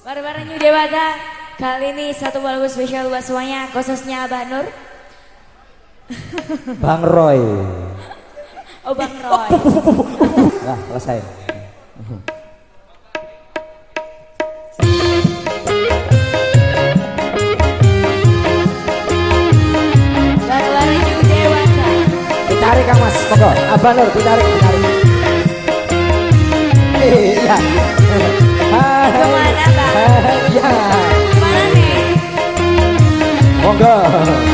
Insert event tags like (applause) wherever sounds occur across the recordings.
Bareng-bareng New Dewata Kali ini satu lagu spesial buat semuanya Khususnya Abah Nur. (laughs) Bang Roy. Oh Bang Roy. (laughs) Nah selesai. Bareng-bareng New Dewata. Ditarik Kang Mas. Pokok Abah Nur ditarik ditarik. Iya. Ke mana bang? Ke mana nih? Monggo.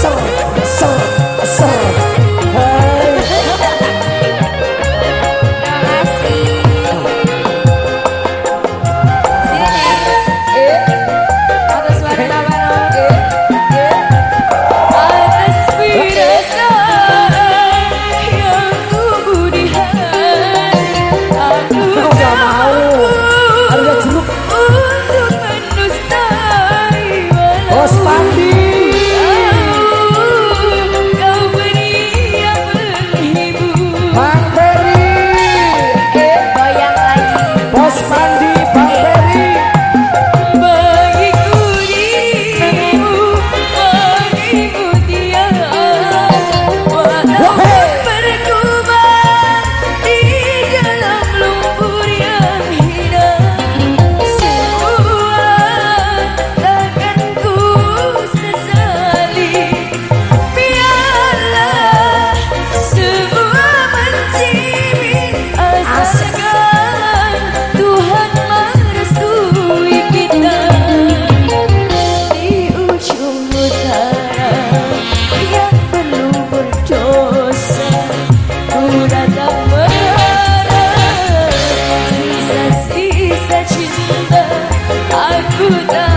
Song, song, song. do it.